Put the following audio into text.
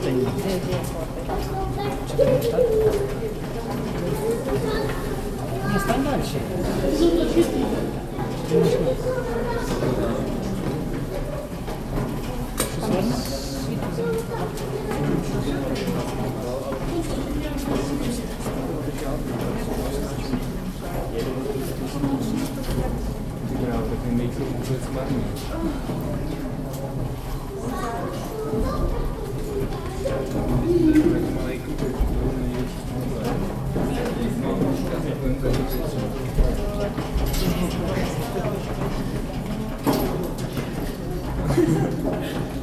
работы нет. Не стань дальше. Yeah, but they make it look like money. Thank you.